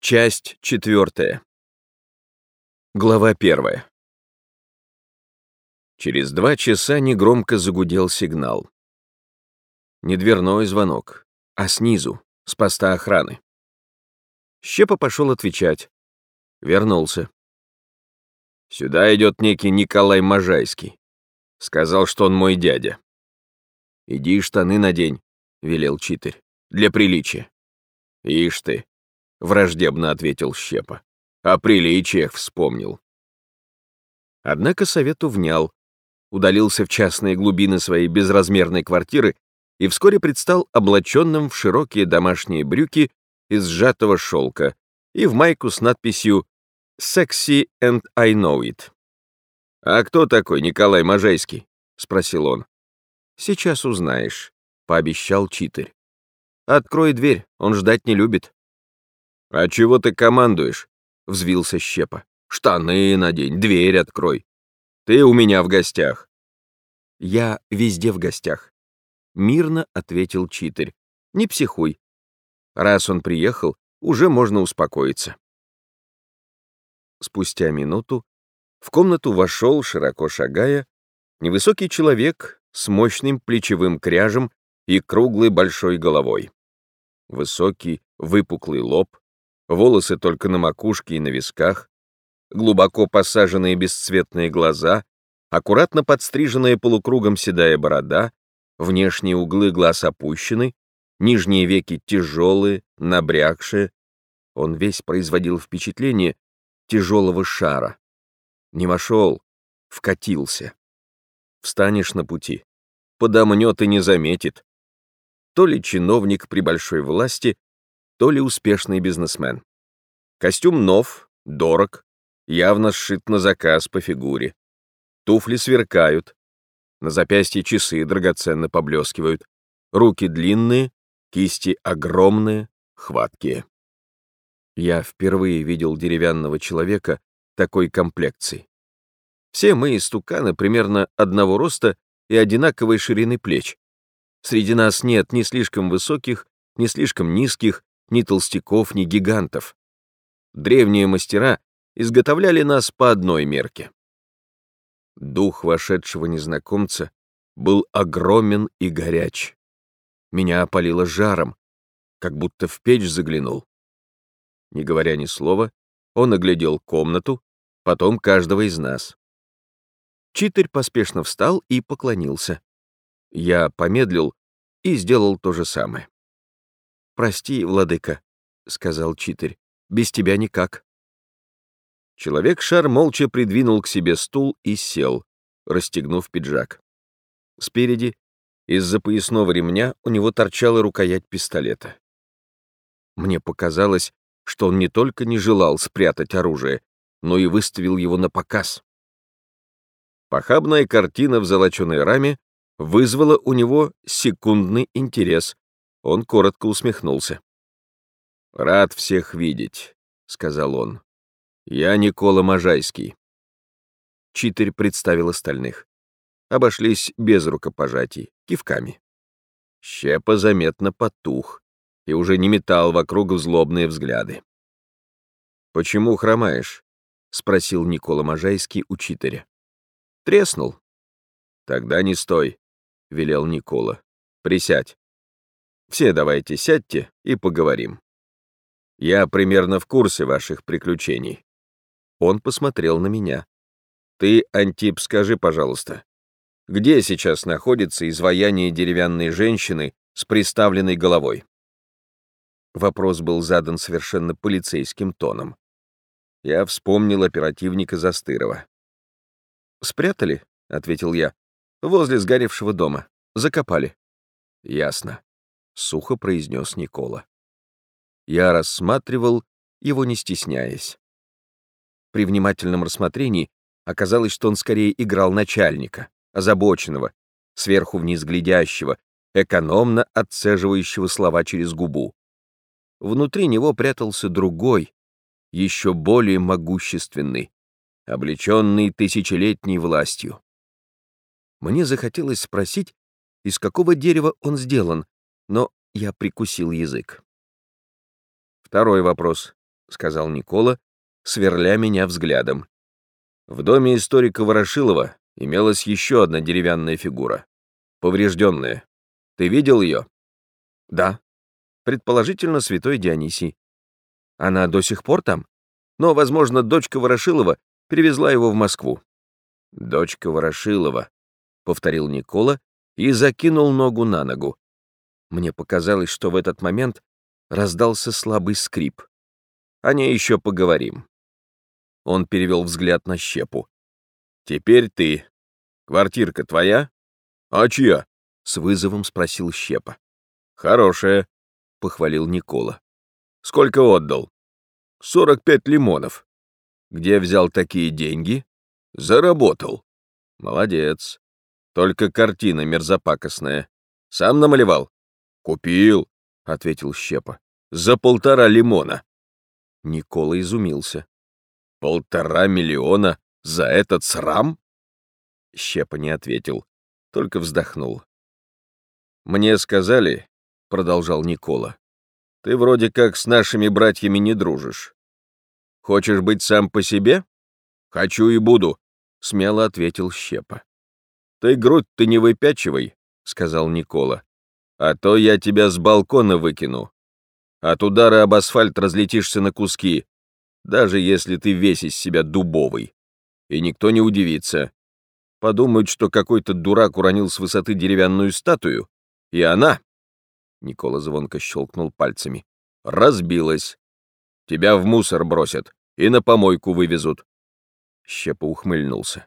Часть четвертая. Глава первая. Через два часа негромко загудел сигнал. Не дверной звонок, а снизу, с поста охраны. Щепа пошел отвечать. Вернулся. Сюда идет некий Николай Можайский. Сказал, что он мой дядя. «Иди штаны надень», — велел читарь, — «для приличия». «Ишь ты», — враждебно ответил Щепа. «О приличиях вспомнил». Однако совету внял, удалился в частные глубины своей безразмерной квартиры и вскоре предстал облаченным в широкие домашние брюки из сжатого шелка и в майку с надписью «Sexy and I know it». «А кто такой Николай Можайский?» — спросил он. «Сейчас узнаешь», — пообещал читарь. «Открой дверь, он ждать не любит». «А чего ты командуешь?» — взвился Щепа. «Штаны надень, дверь открой. Ты у меня в гостях». «Я везде в гостях», — мирно ответил читарь. «Не психуй. Раз он приехал, уже можно успокоиться». Спустя минуту в комнату вошел, широко шагая, невысокий человек с мощным плечевым кряжем и круглой большой головой. Высокий, выпуклый лоб, волосы только на макушке и на висках, глубоко посаженные бесцветные глаза, аккуратно подстриженная полукругом седая борода, внешние углы глаз опущены, нижние веки тяжелые, набрякшие. Он весь производил впечатление тяжелого шара. Не вошел, вкатился. Встанешь на пути, подомнет и не заметит. То ли чиновник при большой власти, то ли успешный бизнесмен. Костюм нов, дорог, явно сшит на заказ по фигуре. Туфли сверкают, на запястье часы драгоценно поблескивают, руки длинные, кисти огромные, хваткие. Я впервые видел деревянного человека такой комплекции. Все мы истуканы примерно одного роста и одинаковой ширины плеч. Среди нас нет ни слишком высоких, ни слишком низких, ни толстяков, ни гигантов. Древние мастера изготовляли нас по одной мерке. Дух вошедшего незнакомца был огромен и горяч. Меня опалило жаром, как будто в печь заглянул. Не говоря ни слова, он оглядел комнату, потом каждого из нас. Читарь поспешно встал и поклонился. Я помедлил и сделал то же самое. «Прости, владыка», — сказал Читарь, — «без тебя никак». Человек-шар молча придвинул к себе стул и сел, расстегнув пиджак. Спереди, из-за поясного ремня, у него торчала рукоять пистолета. Мне показалось, что он не только не желал спрятать оружие, но и выставил его на показ. Похабная картина в золоченой раме вызвала у него секундный интерес, он коротко усмехнулся. «Рад всех видеть», — сказал он. «Я Никола Можайский». Читарь представил остальных. Обошлись без рукопожатий, кивками. Щепа заметно потух и уже не метал вокруг злобные взгляды. «Почему хромаешь?» — спросил Никола Можайский у читаря. «Треснул». «Тогда не стой», — велел Никола. «Присядь». Все давайте сядьте и поговорим. Я примерно в курсе ваших приключений. Он посмотрел на меня. Ты, Антип, скажи, пожалуйста, где сейчас находится изваяние деревянной женщины с приставленной головой? Вопрос был задан совершенно полицейским тоном. Я вспомнил оперативника Застырова. «Спрятали?» — ответил я. «Возле сгоревшего дома. Закопали». «Ясно сухо произнес Никола. Я рассматривал его, не стесняясь. При внимательном рассмотрении оказалось, что он скорее играл начальника, озабоченного, сверху вниз глядящего, экономно отцеживающего слова через губу. Внутри него прятался другой, еще более могущественный, облеченный тысячелетней властью. Мне захотелось спросить, из какого дерева он сделан, но я прикусил язык. Второй вопрос. — сказал Никола, сверля меня взглядом. В доме историка Ворошилова имелась еще одна деревянная фигура, поврежденная. Ты видел ее? Да. Предположительно, святой Дионисий. Она до сих пор там? Но, возможно, дочка Ворошилова перевезла его в Москву. Дочка Ворошилова, повторил Никола и закинул ногу на ногу. Мне показалось, что в этот момент раздался слабый скрип. О ней еще поговорим. Он перевел взгляд на щепу. Теперь ты. Квартирка твоя? А чья? С вызовом спросил щепа. Хорошая, похвалил Никола. Сколько отдал? Сорок пять лимонов. Где взял такие деньги? Заработал. Молодец. Только картина мерзопакостная. Сам намалевал? Купил, ответил Щепа. За полтора лимона. Никола изумился. Полтора миллиона за этот срам? Щепа не ответил, только вздохнул. Мне сказали, продолжал Никола, ты вроде как с нашими братьями не дружишь. Хочешь быть сам по себе? Хочу и буду, смело ответил Щепа. Ты грудь-то не выпячивай, сказал Никола, а то я тебя с балкона выкину. От удара об асфальт разлетишься на куски, даже если ты весь из себя дубовый. И никто не удивится. Подумают, что какой-то дурак уронил с высоты деревянную статую, и она Никола звонко щелкнул пальцами. «Разбилась. Тебя в мусор бросят и на помойку вывезут». Щепа ухмыльнулся.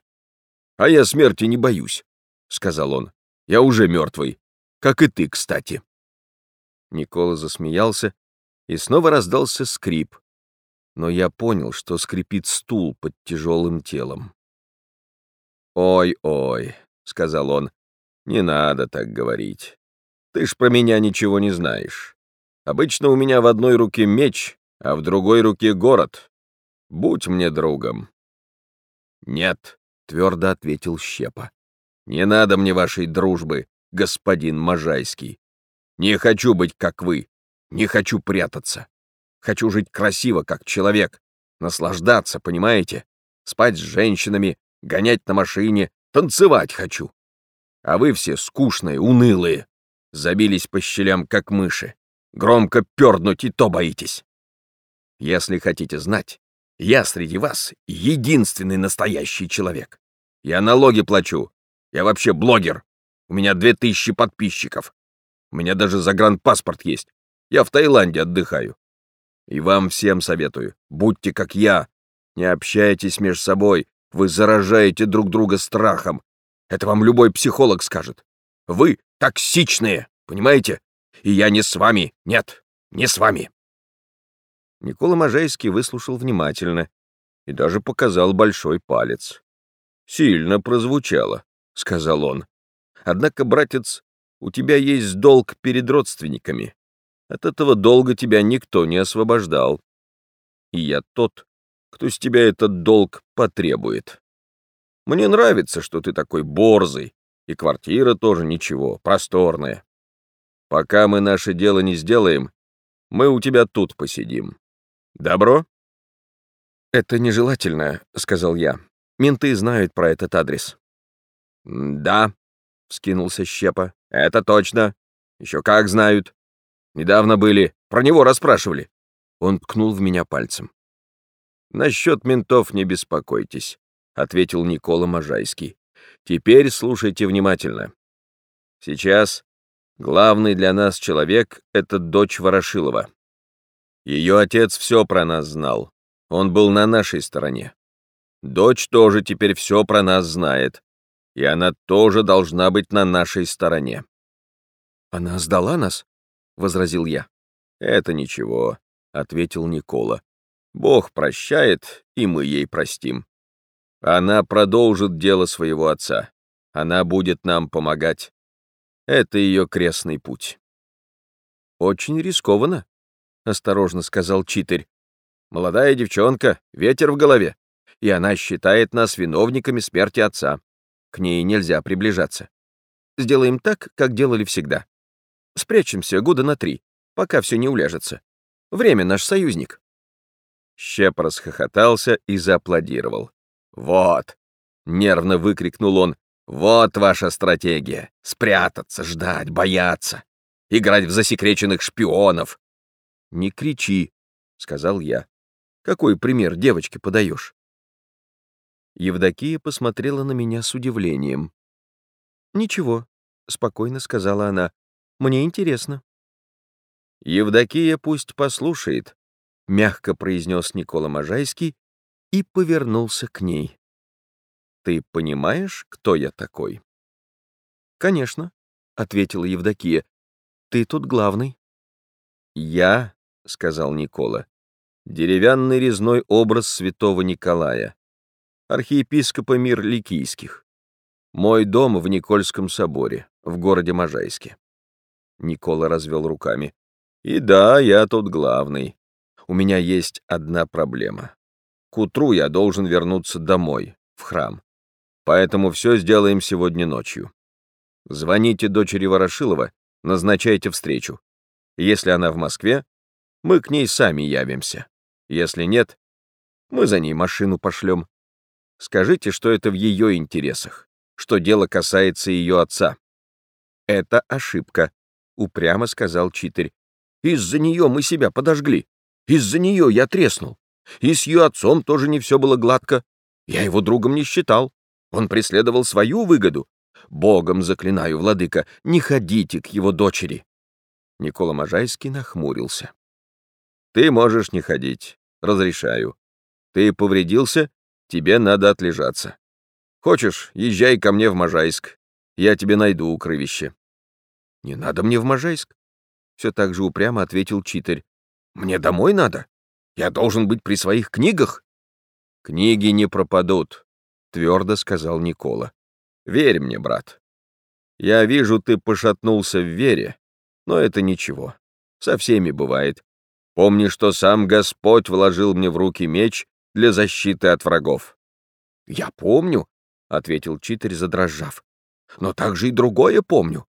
«А я смерти не боюсь», — сказал он. «Я уже мертвый. Как и ты, кстати». Никола засмеялся, и снова раздался скрип. Но я понял, что скрипит стул под тяжелым телом. «Ой-ой», — сказал он, — «не надо так говорить. Ты ж про меня ничего не знаешь. Обычно у меня в одной руке меч, а в другой руке город. Будь мне другом». «Нет», — твердо ответил Щепа. «Не надо мне вашей дружбы, господин Можайский. Не хочу быть как вы, не хочу прятаться. Хочу жить красиво, как человек, наслаждаться, понимаете? Спать с женщинами, гонять на машине, танцевать хочу. А вы все скучные, унылые забились по щелям, как мыши. Громко пернуть и то боитесь. Если хотите знать, я среди вас единственный настоящий человек. Я налоги плачу. Я вообще блогер. У меня две тысячи подписчиков. У меня даже загранпаспорт есть. Я в Таиланде отдыхаю. И вам всем советую, будьте как я. Не общайтесь между собой, вы заражаете друг друга страхом. Это вам любой психолог скажет. Вы токсичные, понимаете? И я не с вами, нет, не с вами. Никола Можайский выслушал внимательно и даже показал большой палец. «Сильно прозвучало», — сказал он. «Однако, братец, у тебя есть долг перед родственниками. От этого долга тебя никто не освобождал. И я тот, кто с тебя этот долг потребует. Мне нравится, что ты такой борзый, и квартира тоже ничего, просторная. Пока мы наше дело не сделаем, мы у тебя тут посидим. Добро?» «Это нежелательно», — сказал я. «Менты знают про этот адрес». «Да», — вскинулся Щепа, — «это точно. Еще как знают. Недавно были, про него расспрашивали». Он ткнул в меня пальцем. «Насчет ментов не беспокойтесь», — ответил Никола Можайский. Теперь слушайте внимательно. Сейчас главный для нас человек — это дочь Ворошилова. Ее отец все про нас знал. Он был на нашей стороне. Дочь тоже теперь все про нас знает. И она тоже должна быть на нашей стороне. «Она сдала нас?» — возразил я. «Это ничего», — ответил Никола. «Бог прощает, и мы ей простим. Она продолжит дело своего отца. Она будет нам помогать. Это ее крестный путь. Очень рискованно, — осторожно сказал Читырь. Молодая девчонка, ветер в голове, и она считает нас виновниками смерти отца. К ней нельзя приближаться. Сделаем так, как делали всегда. Спрячемся года на три, пока все не уляжется. Время наш союзник. Щеп расхохотался и зааплодировал. «Вот!» — нервно выкрикнул он. «Вот ваша стратегия! Спрятаться, ждать, бояться, играть в засекреченных шпионов!» «Не кричи!» — сказал я. «Какой пример девочке подаешь?» Евдокия посмотрела на меня с удивлением. «Ничего», — спокойно сказала она. «Мне интересно». «Евдокия пусть послушает», — мягко произнес Никола Можайский и повернулся к ней. «Ты понимаешь, кто я такой?» «Конечно», — ответила Евдокия. «Ты тут главный». «Я», — сказал Никола, — «деревянный резной образ святого Николая, архиепископа мир Ликийских. Мой дом в Никольском соборе, в городе Можайске». Никола развел руками. «И да, я тут главный. У меня есть одна проблема. К утру я должен вернуться домой, в храм. Поэтому все сделаем сегодня ночью. Звоните дочери Ворошилова, назначайте встречу. Если она в Москве, мы к ней сами явимся. Если нет, мы за ней машину пошлем. Скажите, что это в ее интересах, что дело касается ее отца. Это ошибка, упрямо сказал читарь. Из-за нее мы себя подожгли. Из-за нее я треснул. И с ее отцом тоже не все было гладко. Я его другом не считал. Он преследовал свою выгоду. Богом заклинаю, владыка, не ходите к его дочери. Никола Можайский нахмурился. Ты можешь не ходить, разрешаю. Ты повредился, тебе надо отлежаться. Хочешь, езжай ко мне в Можайск. Я тебе найду укрывище. Не надо мне в Можайск. Все так же упрямо ответил читарь. Мне домой надо. Я должен быть при своих книгах. Книги не пропадут, твердо сказал Никола. Верь мне, брат. Я вижу, ты пошатнулся в вере, но это ничего. Со всеми бывает. Помни, что сам Господь вложил мне в руки меч для защиты от врагов. Я помню, ответил читарь, задрожав. Но также и другое помню.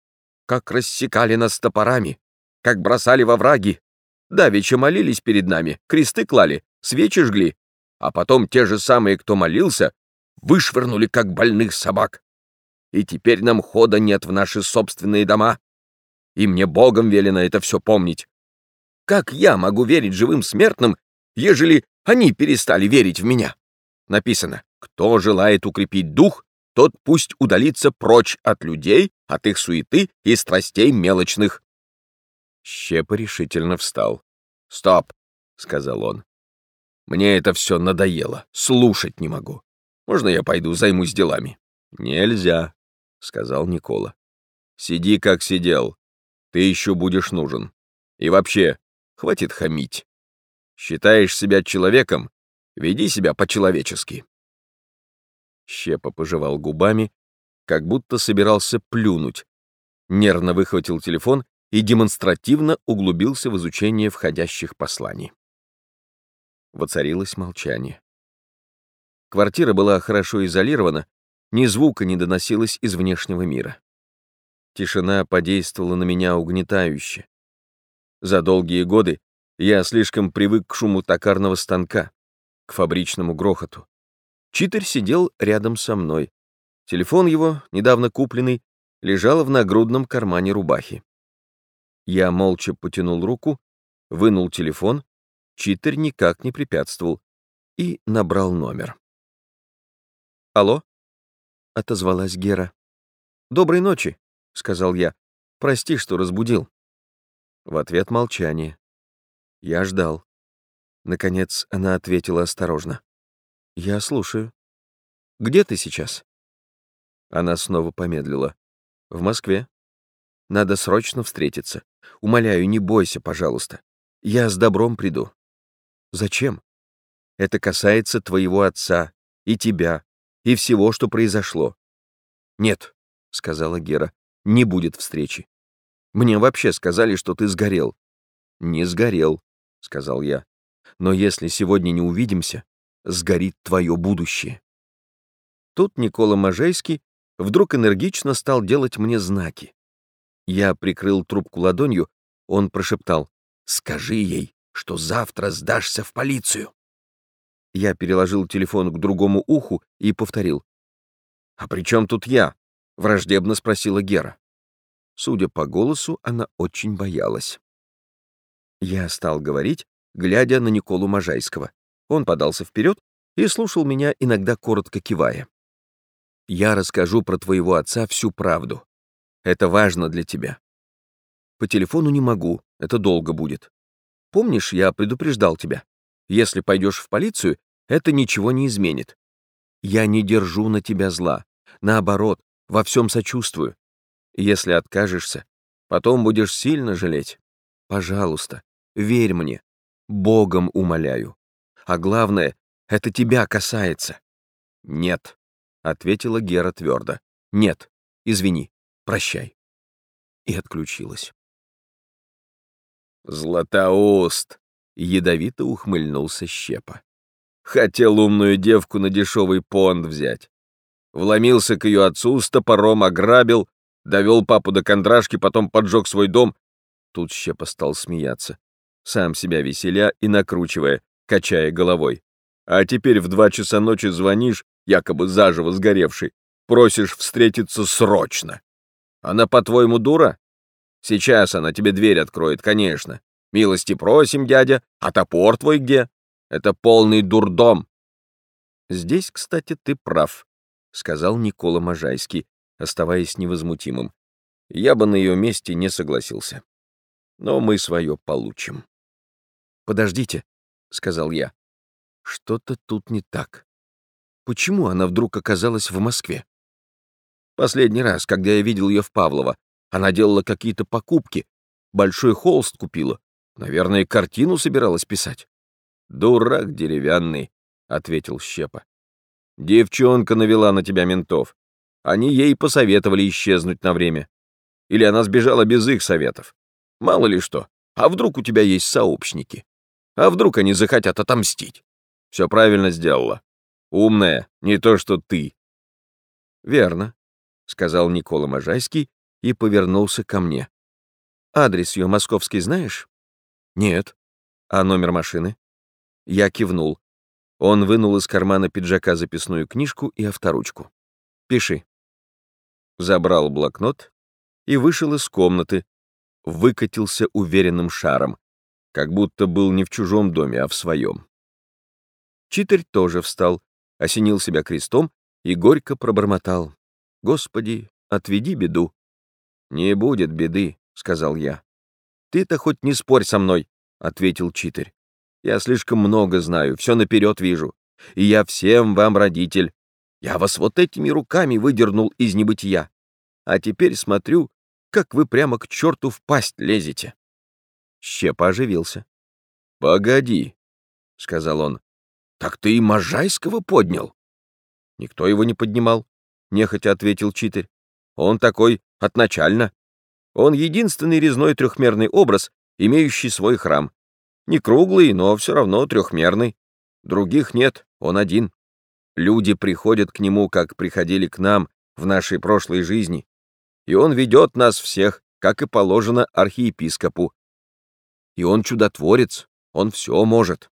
Как рассекали нас топорами, как бросали во враги, Давеча молились перед нами, кресты клали, свечи жгли, а потом те же самые, кто молился, вышвырнули, как больных собак. И теперь нам хода нет в наши собственные дома. И мне Богом велено это все помнить. Как я могу верить живым смертным, ежели они перестали верить в меня? Написано, кто желает укрепить дух, тот пусть удалится прочь от людей, от их суеты и страстей мелочных. Щепа решительно встал. «Стоп!» — сказал он. «Мне это все надоело. Слушать не могу. Можно я пойду займусь делами?» «Нельзя», — сказал Никола. «Сиди, как сидел. Ты еще будешь нужен. И вообще, хватит хамить. Считаешь себя человеком? Веди себя по-человечески». Щепа пожевал губами, как будто собирался плюнуть. Нервно выхватил телефон и демонстративно углубился в изучение входящих посланий. Воцарилось молчание. Квартира была хорошо изолирована, ни звука не доносилось из внешнего мира. Тишина подействовала на меня угнетающе. За долгие годы я слишком привык к шуму токарного станка, к фабричному грохоту. Читер сидел рядом со мной. Телефон его, недавно купленный, лежал в нагрудном кармане рубахи. Я молча потянул руку, вынул телефон, читер никак не препятствовал, и набрал номер. «Алло?» — отозвалась Гера. «Доброй ночи», — сказал я. «Прости, что разбудил». В ответ молчание. Я ждал. Наконец она ответила осторожно. «Я слушаю. Где ты сейчас?» Она снова помедлила. «В Москве. Надо срочно встретиться. Умоляю, не бойся, пожалуйста. Я с добром приду. Зачем? Это касается твоего отца и тебя, и всего, что произошло. Нет, — сказала Гера, — не будет встречи. Мне вообще сказали, что ты сгорел. Не сгорел, — сказал я. Но если сегодня не увидимся, сгорит твое будущее. Тут Никола Можайский вдруг энергично стал делать мне знаки. Я прикрыл трубку ладонью, он прошептал. «Скажи ей, что завтра сдашься в полицию». Я переложил телефон к другому уху и повторил. «А при чем тут я?» — враждебно спросила Гера. Судя по голосу, она очень боялась. Я стал говорить, глядя на Николу Можайского. Он подался вперед и слушал меня, иногда коротко кивая. «Я расскажу про твоего отца всю правду. Это важно для тебя. По телефону не могу, это долго будет. Помнишь, я предупреждал тебя? Если пойдешь в полицию, это ничего не изменит. Я не держу на тебя зла. Наоборот, во всем сочувствую. Если откажешься, потом будешь сильно жалеть. Пожалуйста, верь мне. Богом умоляю. А главное, это тебя касается. Нет, ответила Гера твердо. Нет, извини, прощай. И отключилась. Златоуст! Ядовито ухмыльнулся Щепа. Хотел умную девку на дешевый понт взять. Вломился к ее отцу с топором, ограбил, довел папу до кондрашки, потом поджег свой дом. Тут Щепа стал смеяться, сам себя веселя и накручивая, качая головой. А теперь в два часа ночи звонишь, якобы заживо сгоревший, просишь встретиться срочно. Она, по-твоему, дура? Сейчас она тебе дверь откроет, конечно. Милости просим, дядя, а топор твой где? Это полный дурдом. Здесь, кстати, ты прав, сказал Никола Можайский, оставаясь невозмутимым. Я бы на ее месте не согласился. Но мы свое получим. Подождите, сказал я. Что-то тут не так. Почему она вдруг оказалась в Москве? Последний раз, когда я видел ее в Павлово, она делала какие-то покупки, большой холст купила. Наверное, картину собиралась писать. «Дурак деревянный», — ответил Щепа. «Девчонка навела на тебя ментов. Они ей посоветовали исчезнуть на время. Или она сбежала без их советов. Мало ли что. А вдруг у тебя есть сообщники? А вдруг они захотят отомстить? Все правильно сделала. Умная, не то что ты. Верно, — сказал Никола Можайский и повернулся ко мне. «Адрес ее московский знаешь?» «Нет». «А номер машины?» Я кивнул. Он вынул из кармана пиджака записную книжку и авторучку. «Пиши». Забрал блокнот и вышел из комнаты, выкатился уверенным шаром, как будто был не в чужом доме, а в своем. Читарь тоже встал, осенил себя крестом и горько пробормотал. «Господи, отведи беду». «Не будет беды», — сказал я. «Ты-то хоть не спорь со мной», — ответил читарь. «Я слишком много знаю, все наперед вижу. И я всем вам родитель. Я вас вот этими руками выдернул из небытия. А теперь смотрю, как вы прямо к черту в пасть лезете». Щепа оживился. «Погоди», — сказал он. «Так ты и Можайского поднял?» «Никто его не поднимал», — нехотя ответил читарь. Он такой отначально. Он единственный резной трехмерный образ, имеющий свой храм. Не круглый, но все равно трехмерный. Других нет, он один. Люди приходят к нему, как приходили к нам в нашей прошлой жизни. И он ведет нас всех, как и положено архиепископу. И он чудотворец, он все может.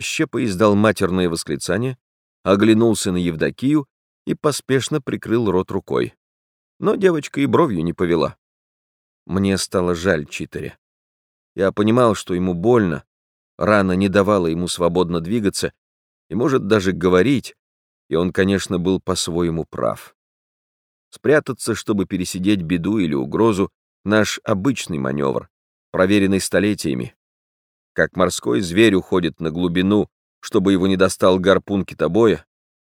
Щепа издал матерное восклицание, оглянулся на Евдокию и поспешно прикрыл рот рукой. Но девочка и бровью не повела. Мне стало жаль читаря. Я понимал, что ему больно, рана не давала ему свободно двигаться и, может, даже говорить, и он, конечно, был по-своему прав. Спрятаться, чтобы пересидеть беду или угрозу — наш обычный маневр, проверенный столетиями. Как морской зверь уходит на глубину, чтобы его не достал гарпун китобоя,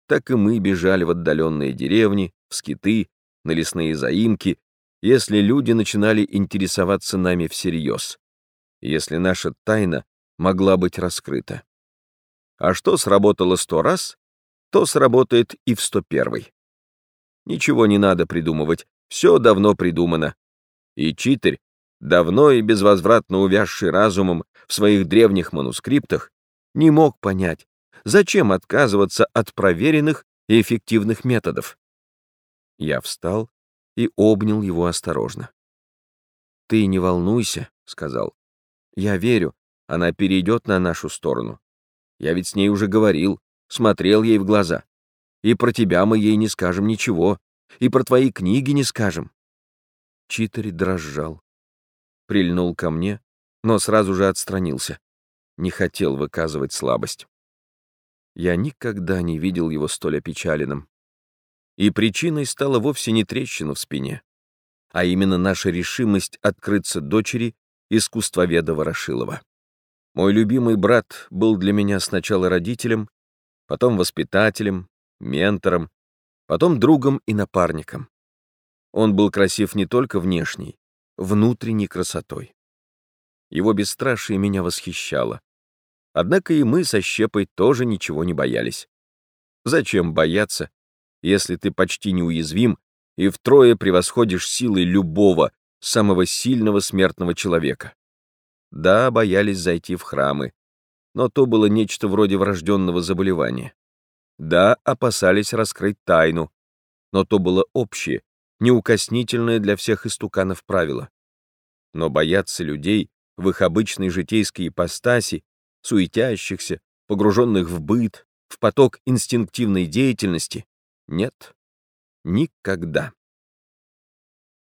так и мы бежали в отдаленные деревни, в скиты, на лесные заимки, если люди начинали интересоваться нами всерьез, если наша тайна могла быть раскрыта. А что сработало сто раз, то сработает и в сто первый. Ничего не надо придумывать, все давно придумано. И читарь, давно и безвозвратно увязший разумом в своих древних манускриптах, не мог понять, Зачем отказываться от проверенных и эффективных методов? Я встал и обнял его осторожно. «Ты не волнуйся», — сказал. «Я верю, она перейдет на нашу сторону. Я ведь с ней уже говорил, смотрел ей в глаза. И про тебя мы ей не скажем ничего, и про твои книги не скажем. Читари дрожал, прильнул ко мне, но сразу же отстранился. Не хотел выказывать слабость. Я никогда не видел его столь опечаленным. И причиной стала вовсе не трещина в спине, а именно наша решимость открыться дочери искусствоведа Ворошилова. Мой любимый брат был для меня сначала родителем, потом воспитателем, ментором, потом другом и напарником. Он был красив не только внешней, внутренней красотой. Его бесстрашие меня восхищало. Однако и мы со Щепой тоже ничего не боялись. Зачем бояться, если ты почти неуязвим и втрое превосходишь силой любого, самого сильного смертного человека? Да, боялись зайти в храмы, но то было нечто вроде врожденного заболевания. Да, опасались раскрыть тайну, но то было общее, неукоснительное для всех истуканов правило. Но бояться людей в их обычной житейской ипостаси, суетящихся, погруженных в быт, в поток инстинктивной деятельности, нет, никогда.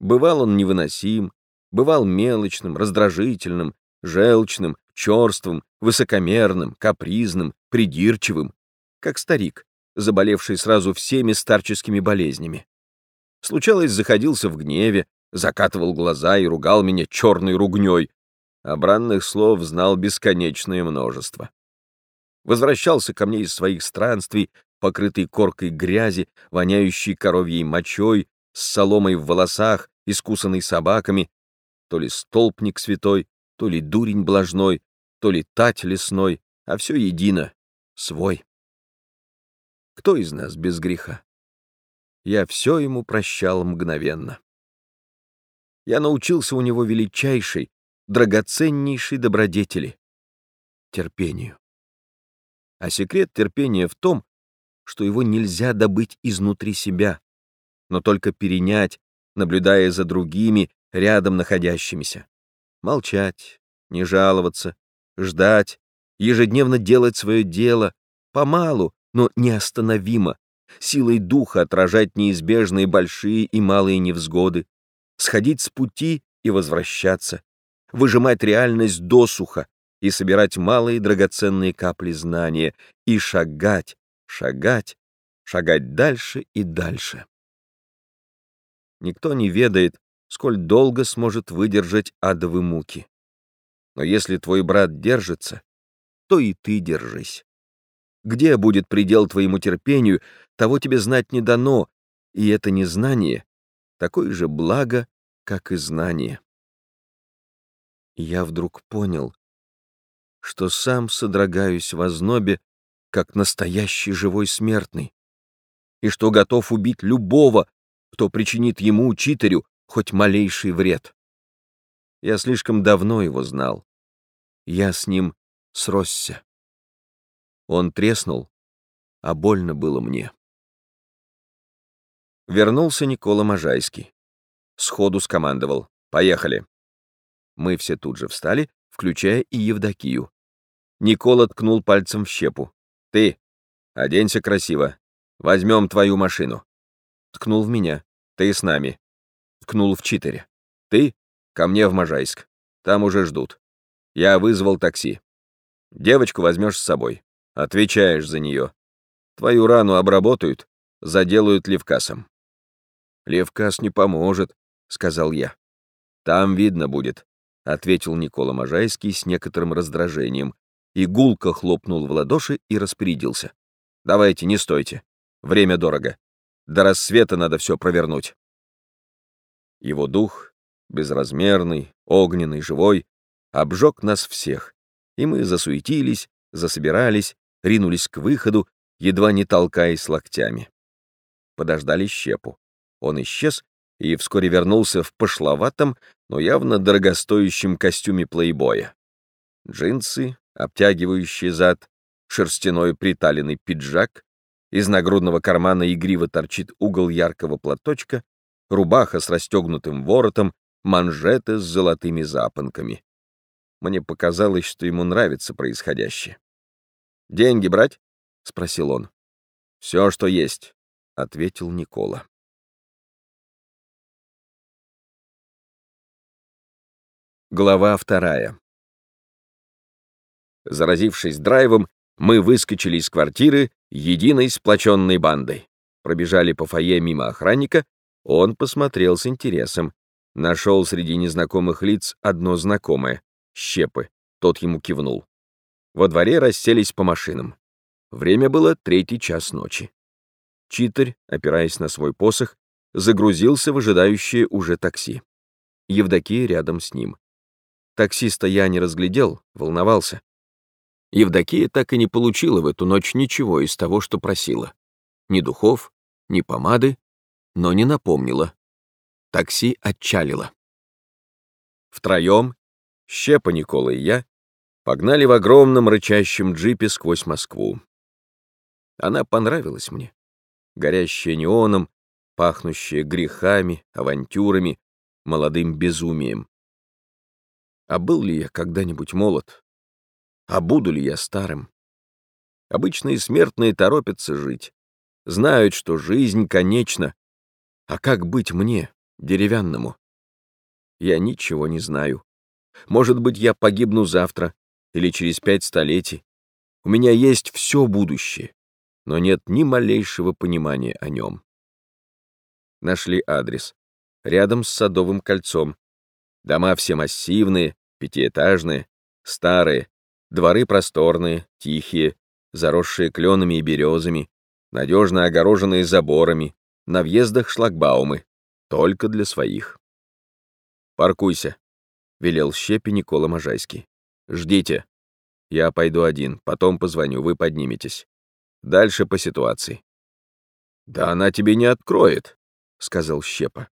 Бывал он невыносим, бывал мелочным, раздражительным, желчным, черствым, высокомерным, капризным, придирчивым, как старик, заболевший сразу всеми старческими болезнями. Случалось, заходился в гневе, закатывал глаза и ругал меня черной ругней, а бранных слов знал бесконечное множество. Возвращался ко мне из своих странствий, покрытый коркой грязи, воняющей коровьей мочой, с соломой в волосах, искусанной собаками, то ли столпник святой, то ли дурень блажной, то ли тать лесной, а все едино, свой. Кто из нас без греха? Я все ему прощал мгновенно. Я научился у него величайшей, драгоценнейшей добродетели — терпению. А секрет терпения в том, что его нельзя добыть изнутри себя, но только перенять, наблюдая за другими, рядом находящимися. Молчать, не жаловаться, ждать, ежедневно делать свое дело, помалу, но неостановимо, силой духа отражать неизбежные большие и малые невзгоды, сходить с пути и возвращаться, выжимать реальность досуха и собирать малые драгоценные капли знания и шагать, шагать, шагать дальше и дальше. Никто не ведает, сколь долго сможет выдержать адовы муки. Но если твой брат держится, то и ты держись. Где будет предел твоему терпению, того тебе знать не дано, и это незнание — такое же благо, как и знание. я вдруг понял, что сам содрогаюсь в ознобе, как настоящий живой смертный, и что готов убить любого, кто причинит ему, читарю, хоть малейший вред. Я слишком давно его знал. Я с ним сросся. Он треснул, а больно было мне. Вернулся Никола Можайский. Сходу скомандовал. «Поехали». Мы все тут же встали, включая и Евдокию. Никола ткнул пальцем в щепу. «Ты, оденься красиво. Возьмем твою машину». Ткнул в меня. «Ты с нами». Ткнул в Читере. «Ты, ко мне в Можайск. Там уже ждут. Я вызвал такси. Девочку возьмешь с собой. Отвечаешь за нее. Твою рану обработают, заделают левкасом». «Левкас не поможет», — сказал я. «Там видно будет», — ответил Никола Можайский с некоторым раздражением, и гулко хлопнул в ладоши и распорядился. «Давайте, не стойте. Время дорого. До рассвета надо все провернуть». Его дух, безразмерный, огненный, живой, обжег нас всех, и мы засуетились, засобирались, ринулись к выходу, едва не толкаясь локтями. Подождали щепу. Он исчез и вскоре вернулся в пошловатом, но явно дорогостоящем костюме плейбоя. Джинсы, обтягивающий зад, шерстяной приталенный пиджак, из нагрудного кармана игриво торчит угол яркого платочка, рубаха с расстегнутым воротом, манжеты с золотыми запонками. Мне показалось, что ему нравится происходящее. «Деньги брать?» — спросил он. «Все, что есть», — ответил Никола. Глава вторая. Заразившись драйвом, мы выскочили из квартиры единой сплоченной бандой. Пробежали по фойе мимо охранника, он посмотрел с интересом. Нашел среди незнакомых лиц одно знакомое — Щепы. Тот ему кивнул. Во дворе расселись по машинам. Время было третий час ночи. Читарь, опираясь на свой посох, загрузился в ожидающее уже такси. Евдокия рядом с ним. Таксиста я не разглядел, волновался. Евдокия так и не получила в эту ночь ничего из того, что просила. Ни духов, ни помады, но не напомнила. Такси отчалило. Втроем, Щепа, Никола и я, погнали в огромном рычащем джипе сквозь Москву. Она понравилась мне. Горящая неоном, пахнущая грехами, авантюрами, молодым безумием. А был ли я когда-нибудь молод? А буду ли я старым? Обычные смертные торопятся жить. Знают, что жизнь конечна. А как быть мне, деревянному? Я ничего не знаю. Может быть, я погибну завтра или через пять столетий. У меня есть все будущее, но нет ни малейшего понимания о нем. Нашли адрес. Рядом с Садовым кольцом. Дома все массивные, пятиэтажные, старые, дворы просторные, тихие, заросшие кленами и березами, надежно огороженные заборами, на въездах шлагбаумы, только для своих. «Паркуйся», — велел щепи Никола Можайский. «Ждите. Я пойду один, потом позвоню, вы подниметесь. Дальше по ситуации». «Да она тебе не откроет», — сказал Щепа.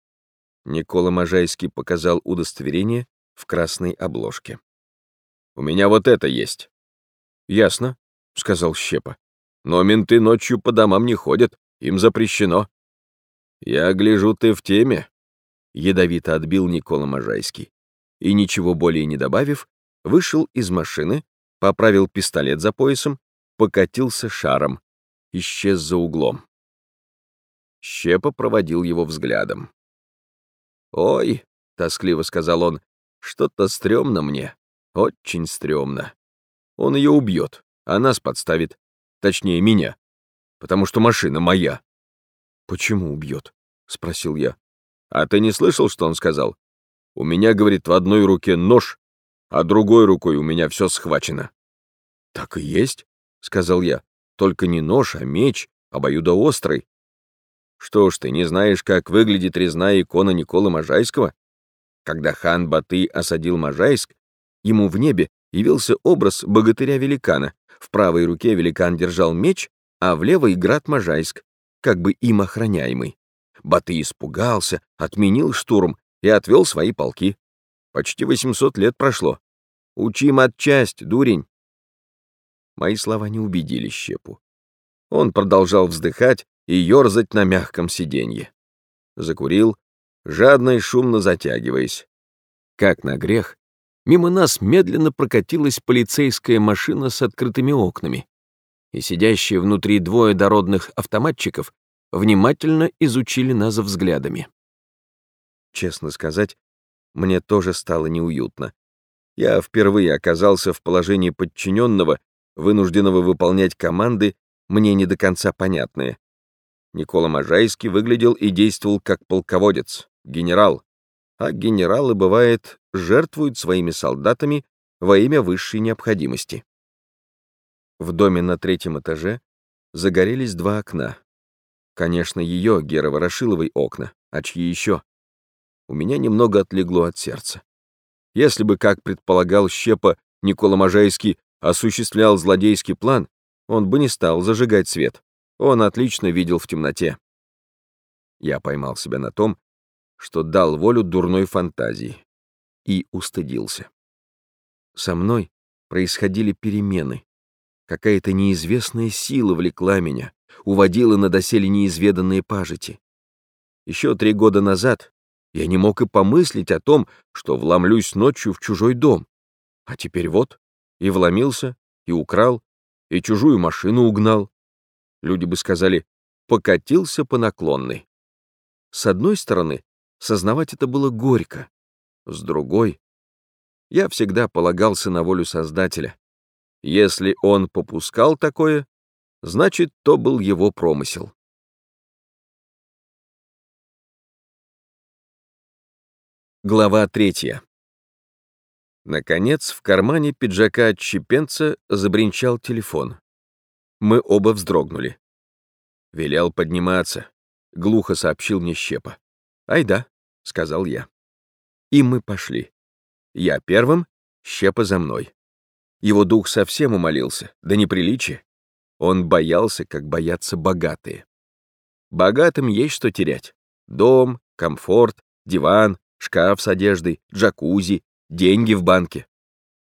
Никола Можайский показал удостоверение в красной обложке. «У меня вот это есть». «Ясно», — сказал Щепа. «Но менты ночью по домам не ходят, им запрещено». «Я гляжу, ты в теме», — ядовито отбил Никола Можайский. И, ничего более не добавив, вышел из машины, поправил пистолет за поясом, покатился шаром, исчез за углом. Щепа проводил его взглядом. «Ой», — тоскливо сказал он, — «что-то стрёмно мне, очень стрёмно. Он ее убьет, а нас подставит, точнее меня, потому что машина моя». «Почему убьет?» — спросил я. «А ты не слышал, что он сказал? У меня, говорит, в одной руке нож, а другой рукой у меня все схвачено». «Так и есть», — сказал я. «Только не нож, а меч, обоюдоострый». «Что ж ты, не знаешь, как выглядит резная икона Николы Можайского?» Когда хан Баты осадил Можайск, ему в небе явился образ богатыря-великана. В правой руке великан держал меч, а в левой — град Можайск, как бы им охраняемый. Баты испугался, отменил штурм и отвел свои полки. Почти 800 лет прошло. Учи матчасть, дурень. Мои слова не убедили Щепу. Он продолжал вздыхать и ерзать на мягком сиденье. Закурил, жадно и шумно затягиваясь. Как на грех, мимо нас медленно прокатилась полицейская машина с открытыми окнами и сидящие внутри двое дородных автоматчиков внимательно изучили нас взглядами. Честно сказать, мне тоже стало неуютно. Я впервые оказался в положении подчиненного, вынужденного выполнять команды, мне не до конца понятные. Никола Можайский выглядел и действовал как полководец, генерал. А генералы, бывает, жертвуют своими солдатами во имя высшей необходимости. В доме на третьем этаже загорелись два окна. Конечно, ее, Гера Ворошиловой, окна, а чьи еще? У меня немного отлегло от сердца. Если бы, как предполагал Щепа, Никола Можайский осуществлял злодейский план, он бы не стал зажигать свет. Он отлично видел в темноте. Я поймал себя на том, что дал волю дурной фантазии и устыдился. Со мной происходили перемены. Какая-то неизвестная сила влекла меня, уводила на доселе неизведанные пажити. Еще три года назад я не мог и помыслить о том, что вломлюсь ночью в чужой дом. А теперь вот, и вломился, и украл, и чужую машину угнал. Люди бы сказали, покатился по наклонной. С одной стороны, сознавать это было горько. С другой, я всегда полагался на волю Создателя. Если он попускал такое, значит, то был его промысел. Глава третья. Наконец, в кармане пиджака отщепенца забринчал телефон. Мы оба вздрогнули. Велел подниматься, глухо сообщил мне Щепа. «Ай да», — сказал я. И мы пошли. Я первым, Щепа за мной. Его дух совсем умолился, да неприличие. Он боялся, как боятся богатые. Богатым есть что терять. Дом, комфорт, диван, шкаф с одеждой, джакузи, деньги в банке,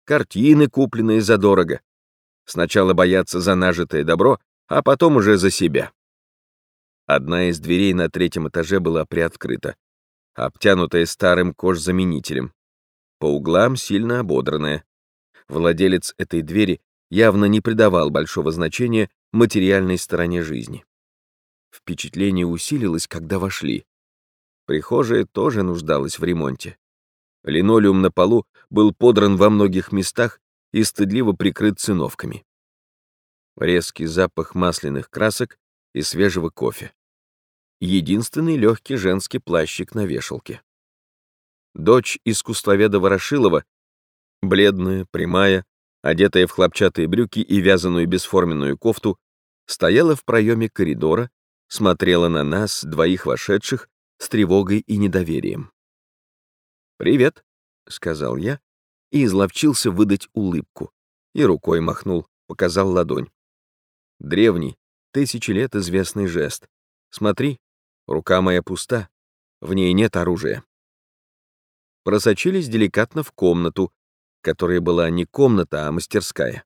картины, купленные задорого. Сначала бояться за нажитое добро, а потом уже за себя. Одна из дверей на третьем этаже была приоткрыта, обтянутая старым кожзаменителем. По углам сильно ободранная. Владелец этой двери явно не придавал большого значения материальной стороне жизни. Впечатление усилилось, когда вошли. Прихожая тоже нуждалась в ремонте. Линолеум на полу был подран во многих местах и стыдливо прикрыт циновками. Резкий запах масляных красок и свежего кофе. Единственный легкий женский плащик на вешалке. Дочь искусствоведа Ворошилова, бледная, прямая, одетая в хлопчатые брюки и вязаную бесформенную кофту, стояла в проеме коридора, смотрела на нас, двоих вошедших, с тревогой и недоверием. «Привет», — сказал я и изловчился выдать улыбку, и рукой махнул, показал ладонь. Древний, тысячи лет известный жест. Смотри, рука моя пуста, в ней нет оружия. Просочились деликатно в комнату, которая была не комната, а мастерская.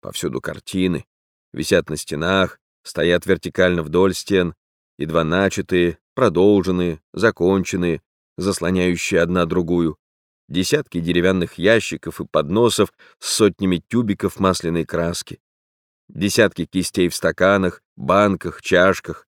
Повсюду картины, висят на стенах, стоят вертикально вдоль стен, едва начатые, продолженные, законченные, заслоняющие одна другую, десятки деревянных ящиков и подносов с сотнями тюбиков масляной краски, десятки кистей в стаканах, банках, чашках.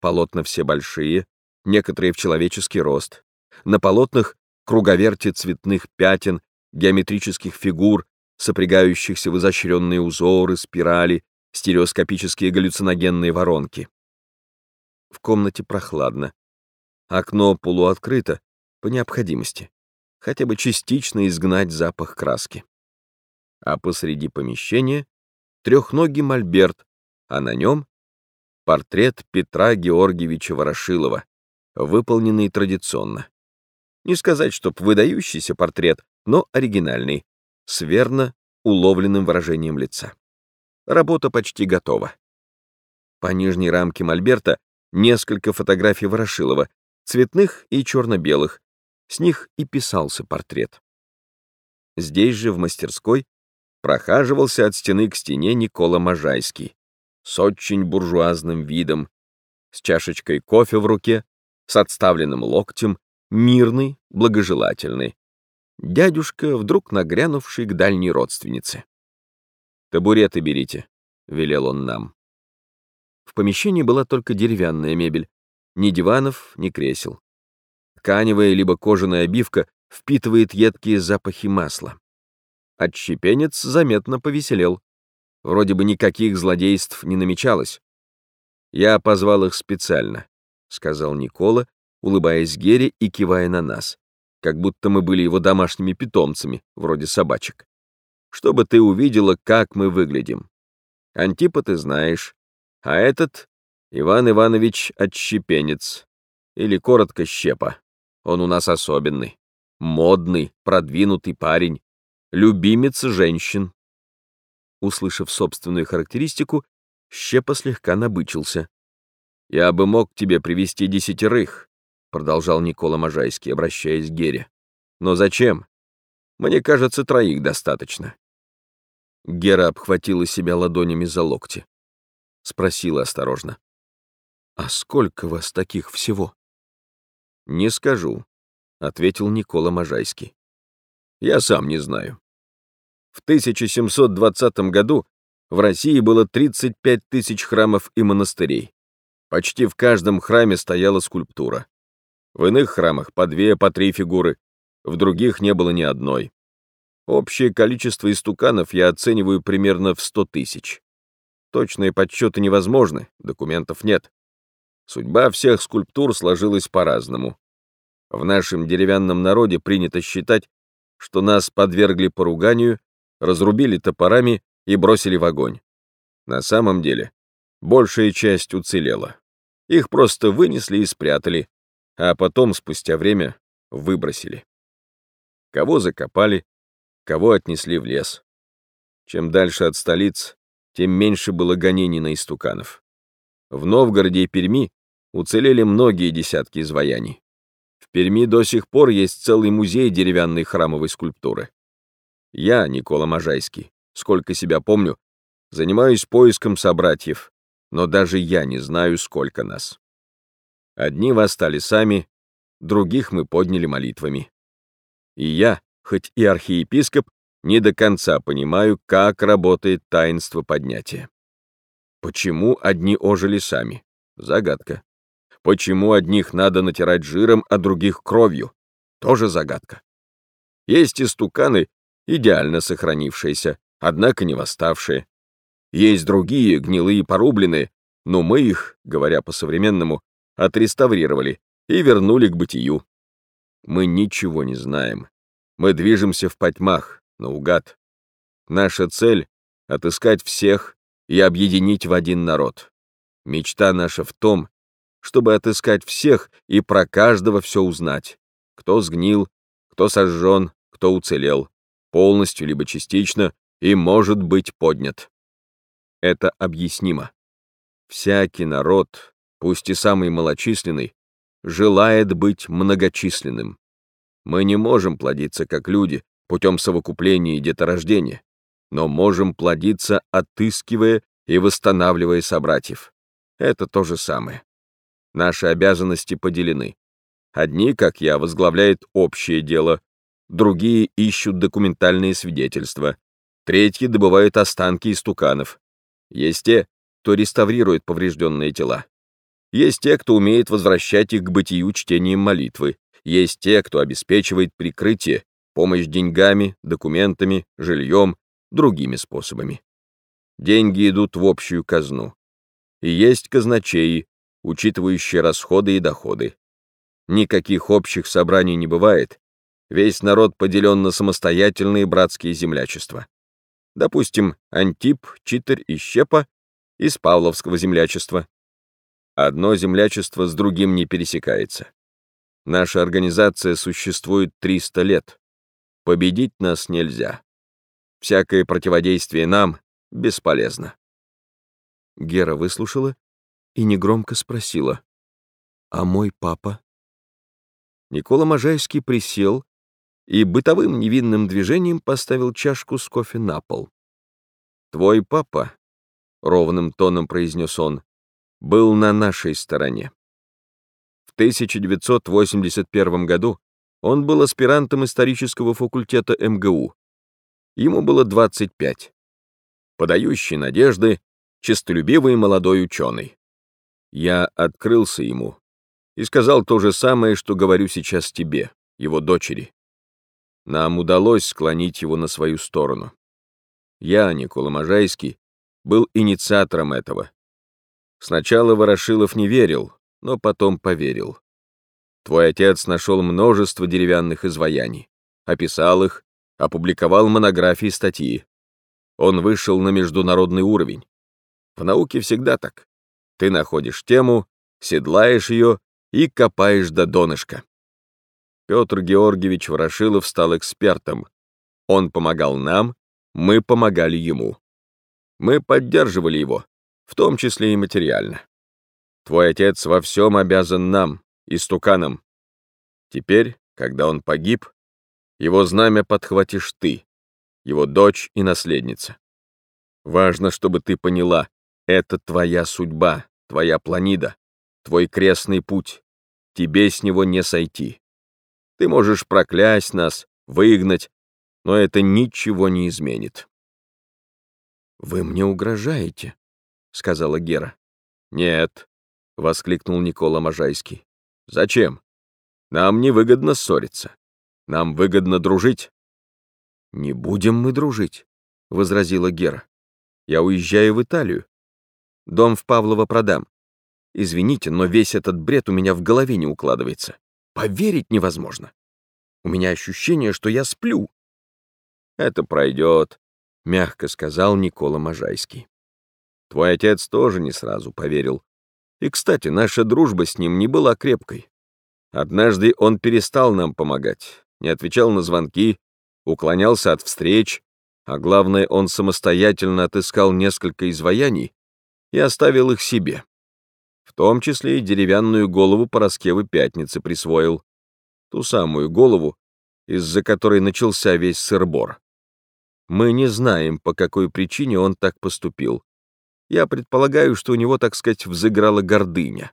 Полотна все большие, некоторые в человеческий рост. На полотнах круговерти цветных пятен, геометрических фигур, сопрягающихся в изощренные узоры, спирали, стереоскопические галлюциногенные воронки. В комнате прохладно. Окно полуоткрыто по необходимости. Хотя бы частично изгнать запах краски. А посреди помещения трехногий мольберт, а на нем портрет Петра Георгиевича Ворошилова, выполненный традиционно. Не сказать, чтоб выдающийся портрет, но оригинальный, с верно уловленным выражением лица. Работа почти готова. По нижней рамке мольберта несколько фотографий Ворошилова, цветных и черно-белых. С них и писался портрет. Здесь же, в мастерской, прохаживался от стены к стене Никола Можайский с очень буржуазным видом, с чашечкой кофе в руке, с отставленным локтем, мирный, благожелательный. Дядюшка, вдруг нагрянувший к дальней родственнице. «Табуреты берите», — велел он нам. В помещении была только деревянная мебель, ни диванов, ни кресел. Тканевая либо кожаная обивка впитывает едкие запахи масла. Отщепенец заметно повеселел. Вроде бы никаких злодейств не намечалось. «Я позвал их специально», — сказал Никола, улыбаясь Гере и кивая на нас, как будто мы были его домашними питомцами, вроде собачек. «Чтобы ты увидела, как мы выглядим. Антипа ты знаешь, а этот — Иван Иванович Отщепенец, или коротко Щепа. Он у нас особенный, модный, продвинутый парень, любимец женщин. Услышав собственную характеристику, Щепа слегка набычился. «Я бы мог тебе привести десятерых», — продолжал Никола Можайский, обращаясь к Гере. «Но зачем? Мне кажется, троих достаточно». Гера обхватила себя ладонями за локти спросила осторожно. «А сколько вас таких всего?» «Не скажу», — ответил Никола Можайский. «Я сам не знаю. В 1720 году в России было 35 тысяч храмов и монастырей. Почти в каждом храме стояла скульптура. В иных храмах по две, по три фигуры, в других не было ни одной. Общее количество истуканов я оцениваю примерно в 100 тысяч. Точные подсчеты невозможны, документов нет. Судьба всех скульптур сложилась по-разному. В нашем деревянном народе принято считать, что нас подвергли поруганию, разрубили топорами и бросили в огонь. На самом деле, большая часть уцелела. Их просто вынесли и спрятали, а потом, спустя время, выбросили. Кого закопали, кого отнесли в лес. Чем дальше от столиц, тем меньше было гонений на истуканов. В Новгороде и Перми уцелели многие десятки изваяний. В Перми до сих пор есть целый музей деревянной храмовой скульптуры. Я, Никола Можайский, сколько себя помню, занимаюсь поиском собратьев, но даже я не знаю, сколько нас. Одни восстали сами, других мы подняли молитвами. И я, хоть и архиепископ, не до конца понимаю, как работает таинство поднятия. Почему одни ожили сами? Загадка. Почему одних надо натирать жиром, а других кровью? Тоже загадка. Есть истуканы, идеально сохранившиеся, однако не восставшие. Есть другие, гнилые порубленные, но мы их, говоря по-современному, отреставрировали и вернули к бытию. Мы ничего не знаем. Мы движемся в потьмах, наугад. Наша цель — отыскать всех и объединить в один народ. Мечта наша в том, чтобы отыскать всех и про каждого все узнать. Кто сгнил, кто сожжен, кто уцелел, полностью либо частично, и может быть поднят. Это объяснимо. Всякий народ, пусть и самый малочисленный, желает быть многочисленным. Мы не можем плодиться как люди путем совокупления и деторождения, но можем плодиться, отыскивая и восстанавливая собратьев. Это то же самое. Наши обязанности поделены. Одни, как я, возглавляют общее дело, другие ищут документальные свидетельства, третьи добывают останки истуканов. Есть те, кто реставрирует поврежденные тела. Есть те, кто умеет возвращать их к бытию чтением молитвы. Есть те, кто обеспечивает прикрытие, помощь деньгами, документами, жильем, другими способами. Деньги идут в общую казну. И есть казначеи, учитывающие расходы и доходы. Никаких общих собраний не бывает. Весь народ поделен на самостоятельные братские землячества. Допустим, Антип, Читер и Щепа из Павловского землячества. Одно землячество с другим не пересекается. Наша организация существует 300 лет. Победить нас нельзя. Всякое противодействие нам бесполезно. Гера выслушала и негромко спросила, «А мой папа?» Никола Можайский присел и бытовым невинным движением поставил чашку с кофе на пол. «Твой папа», — ровным тоном произнес он, — «был на нашей стороне. В 1981 году он был аспирантом исторического факультета МГУ. Ему было 25. Подающий надежды, честолюбивый молодой ученый. Я открылся ему и сказал то же самое, что говорю сейчас тебе, его дочери. Нам удалось склонить его на свою сторону. Я, Никола Можайский, был инициатором этого. Сначала Ворошилов не верил, но потом поверил. Твой отец нашел множество деревянных изваяний, описал их, опубликовал монографии и статьи. Он вышел на международный уровень. В науке всегда так. Ты находишь тему, седлаешь ее и копаешь до донышка. Петр Георгиевич Ворошилов стал экспертом. Он помогал нам, мы помогали ему. Мы поддерживали его, в том числе и материально. Твой отец во всем обязан нам, истуканам. Теперь, когда он погиб, его знамя подхватишь ты, его дочь и наследница. Важно, чтобы ты поняла, это твоя судьба, твоя планида, твой крестный путь. Тебе с него не сойти. Ты можешь проклясть нас, выгнать, но это ничего не изменит. «Вы мне угрожаете», — сказала Гера. «Нет», — воскликнул Никола Можайский. «Зачем? Нам невыгодно ссориться. Нам выгодно дружить». «Не будем мы дружить», — возразила Гера. «Я уезжаю в Италию. Дом в Павлово продам. Извините, но весь этот бред у меня в голове не укладывается. Поверить невозможно. У меня ощущение, что я сплю». «Это пройдет», — мягко сказал Никола Можайский. «Твой отец тоже не сразу поверил. И, кстати, наша дружба с ним не была крепкой. Однажды он перестал нам помогать, не отвечал на звонки, уклонялся от встреч, а главное, он самостоятельно отыскал несколько изваяний и оставил их себе. В том числе и деревянную голову Пороскевы Пятницы присвоил. Ту самую голову, из-за которой начался весь сырбор. Мы не знаем, по какой причине он так поступил. Я предполагаю, что у него, так сказать, взыграла гордыня.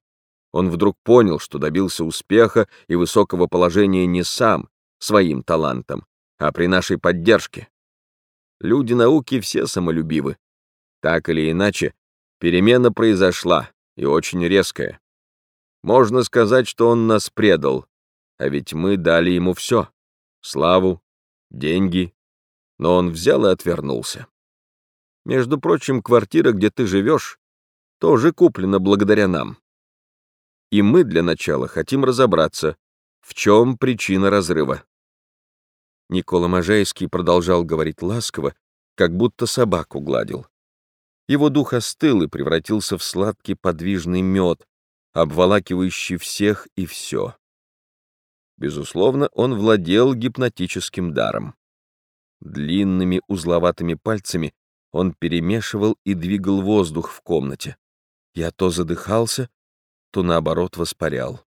Он вдруг понял, что добился успеха и высокого положения не сам, своим талантом, а при нашей поддержке. Люди науки все самолюбивы. Так или иначе, перемена произошла, и очень резкая. Можно сказать, что он нас предал, а ведь мы дали ему все — славу, деньги, но он взял и отвернулся. Между прочим, квартира, где ты живешь, тоже куплена благодаря нам. И мы для начала хотим разобраться, в чем причина разрыва. Никола Можайский продолжал говорить ласково, как будто собаку гладил. Его дух остыл и превратился в сладкий подвижный мед, обволакивающий всех и все. Безусловно, он владел гипнотическим даром. Длинными узловатыми пальцами он перемешивал и двигал воздух в комнате. Я то задыхался, то наоборот воспарял.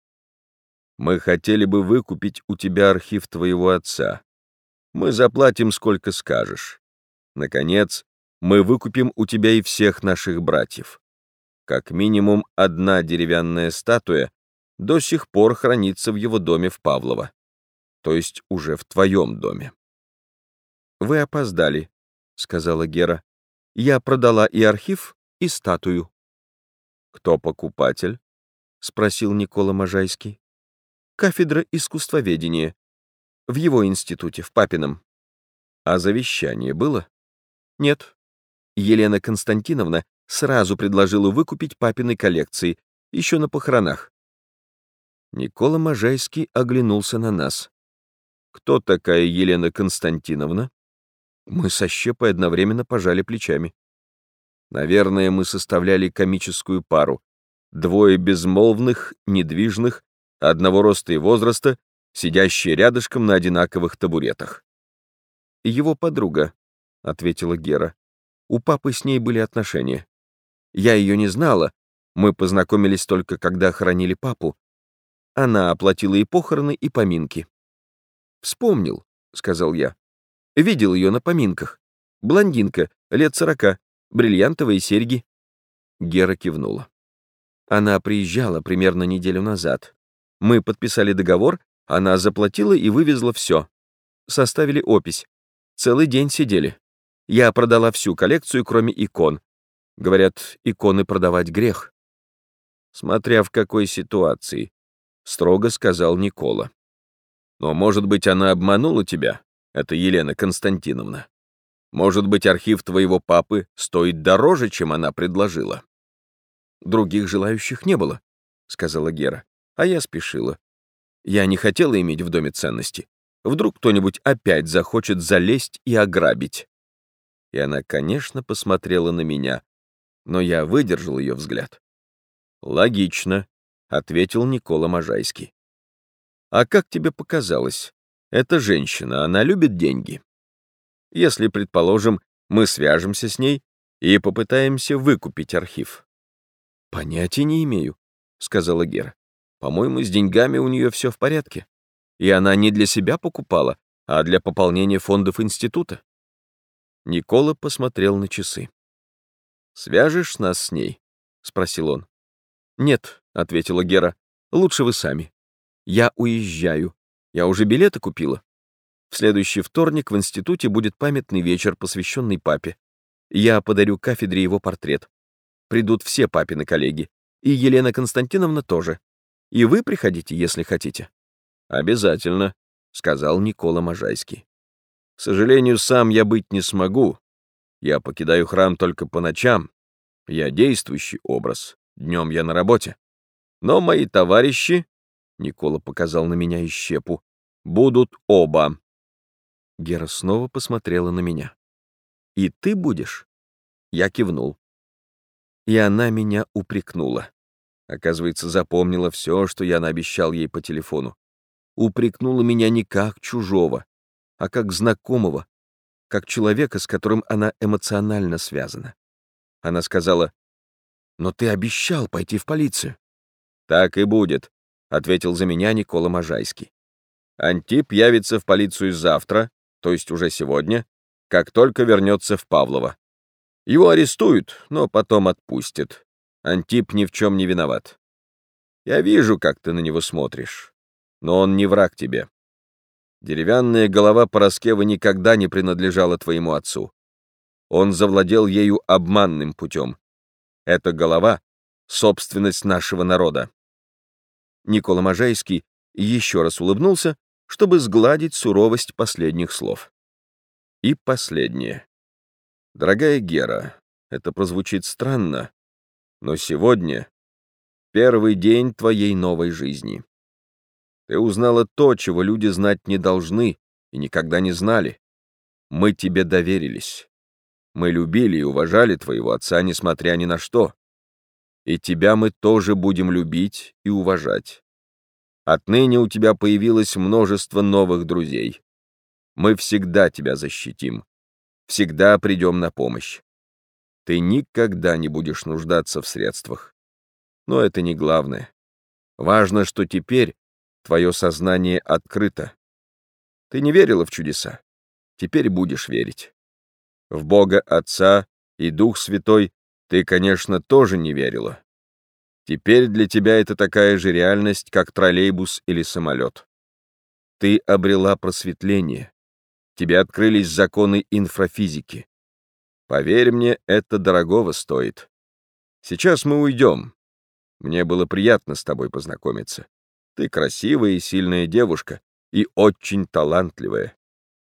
Мы хотели бы выкупить у тебя архив твоего отца. Мы заплатим, сколько скажешь. Наконец, мы выкупим у тебя и всех наших братьев. Как минимум одна деревянная статуя до сих пор хранится в его доме в Павлово, то есть уже в твоем доме. «Вы опоздали», — сказала Гера. Я продала и архив, и статую. Кто покупатель? спросил Никола Можайский. Кафедра искусствоведения. В его институте, в Папином. А завещание было? Нет. Елена Константиновна сразу предложила выкупить папины коллекции, еще на похоронах. Никола Можайский оглянулся на нас. «Кто такая Елена Константиновна?» Мы со Щепой одновременно пожали плечами. Наверное, мы составляли комическую пару. Двое безмолвных, недвижных, одного роста и возраста, сидящие рядышком на одинаковых табуретах. «Его подруга», — ответила Гера. «У папы с ней были отношения. Я ее не знала, мы познакомились только когда хоронили папу. Она оплатила и похороны, и поминки». «Вспомнил», — сказал я. Видел ее на поминках. Блондинка, лет сорока, бриллиантовые серьги. Гера кивнула. Она приезжала примерно неделю назад. Мы подписали договор, она заплатила и вывезла все. Составили опись. Целый день сидели. Я продала всю коллекцию, кроме икон. Говорят, иконы продавать грех. Смотря в какой ситуации, строго сказал Никола. Но, может быть, она обманула тебя? Это Елена Константиновна. Может быть, архив твоего папы стоит дороже, чем она предложила?» «Других желающих не было», — сказала Гера, а я спешила. Я не хотела иметь в доме ценности. Вдруг кто-нибудь опять захочет залезть и ограбить. И она, конечно, посмотрела на меня, но я выдержал ее взгляд. «Логично», — ответил Никола Можайский. «А как тебе показалось, эта женщина, она любит деньги. Если, предположим, мы свяжемся с ней и попытаемся выкупить архив. Понятия не имею, сказала Гера. По-моему, с деньгами у нее все в порядке. И она не для себя покупала, а для пополнения фондов института. Никола посмотрел на часы. «Свяжешь нас с ней?» — спросил он. «Нет», — ответила Гера, — «лучше вы сами. Я уезжаю. Я уже билеты купила. В следующий вторник в институте будет памятный вечер, посвященный папе. Я подарю кафедре его портрет. Придут все папины коллеги. И Елена Константиновна тоже. И вы приходите, если хотите. Обязательно, сказал Никола Можайский. К сожалению, сам я быть не смогу. Я покидаю храм только по ночам. Я действующий образ. Днем я на работе. Но мои товарищи, Никола показал на меня и щепу, будут оба. Гера снова посмотрела на меня. «И ты будешь?» Я кивнул. И она меня упрекнула. Оказывается, запомнила все, что я наобещал ей по телефону. Упрекнула меня не как чужого, а как знакомого, как человека, с которым она эмоционально связана. Она сказала, «Но ты обещал пойти в полицию». «Так и будет», — ответил за меня Никола Можайский. «Антип явится в полицию завтра, то есть уже сегодня, как только вернется в Павлово. Его арестуют, но потом отпустят. Антип ни в чем не виноват. Я вижу, как ты на него смотришь, но он не враг тебе. Деревянная голова Пороскева никогда не принадлежала твоему отцу. Он завладел ею обманным путем. Эта голова — собственность нашего народа. Никола Можайский еще раз улыбнулся, чтобы сгладить суровость последних слов. И последнее. Дорогая Гера, это прозвучит странно, но сегодня первый день твоей новой жизни. Ты узнала то, чего люди знать не должны и никогда не знали. Мы тебе доверились. Мы любили и уважали твоего отца, несмотря ни на что. И тебя мы тоже будем любить и уважать. Отныне у тебя появилось множество новых друзей. Мы всегда тебя защитим всегда придем на помощь. Ты никогда не будешь нуждаться в средствах. Но это не главное. Важно, что теперь твое сознание открыто. Ты не верила в чудеса. Теперь будешь верить. В Бога Отца и Дух Святой ты, конечно, тоже не верила. Теперь для тебя это такая же реальность, как троллейбус или самолет. Ты обрела просветление, тебе открылись законы инфрафизики. Поверь мне, это дорогого стоит. Сейчас мы уйдем. Мне было приятно с тобой познакомиться. Ты красивая и сильная девушка, и очень талантливая.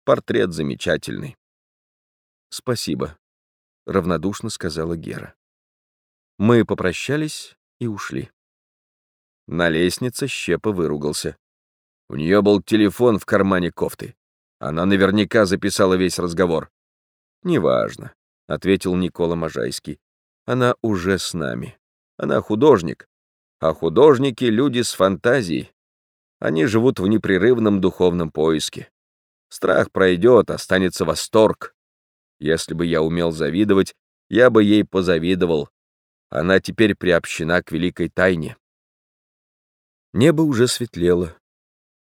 Портрет замечательный. Спасибо, — равнодушно сказала Гера. Мы попрощались и ушли. На лестнице Щепа выругался. У нее был телефон в кармане кофты. Она наверняка записала весь разговор. «Неважно», — ответил Никола Можайский. «Она уже с нами. Она художник. А художники — люди с фантазией. Они живут в непрерывном духовном поиске. Страх пройдет, останется восторг. Если бы я умел завидовать, я бы ей позавидовал. Она теперь приобщена к великой тайне». Небо уже светлело,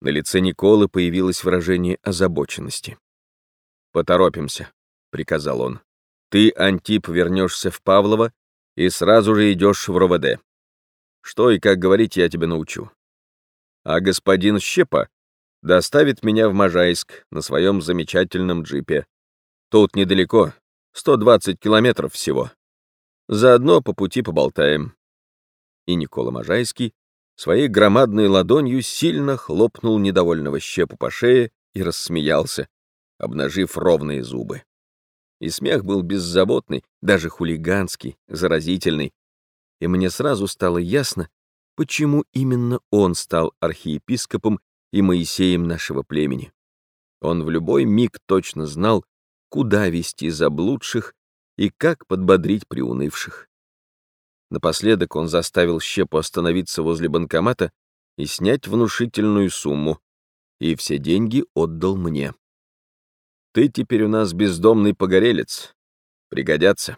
на лице Николы появилось выражение озабоченности. «Поторопимся», — приказал он. «Ты, Антип, вернешься в Павлово и сразу же идешь в РОВД. Что и как говорить я тебя научу. А господин Щепа доставит меня в Можайск на своем замечательном джипе. Тут недалеко, 120 километров всего. Заодно по пути поболтаем». И Никола Можайский своей громадной ладонью сильно хлопнул недовольного щепу по шее и рассмеялся, обнажив ровные зубы. И смех был беззаботный, даже хулиганский, заразительный. И мне сразу стало ясно, почему именно он стал архиепископом и Моисеем нашего племени. Он в любой миг точно знал, куда вести заблудших и как подбодрить приунывших. Напоследок он заставил Щепу остановиться возле банкомата и снять внушительную сумму, и все деньги отдал мне. «Ты теперь у нас бездомный погорелец. Пригодятся».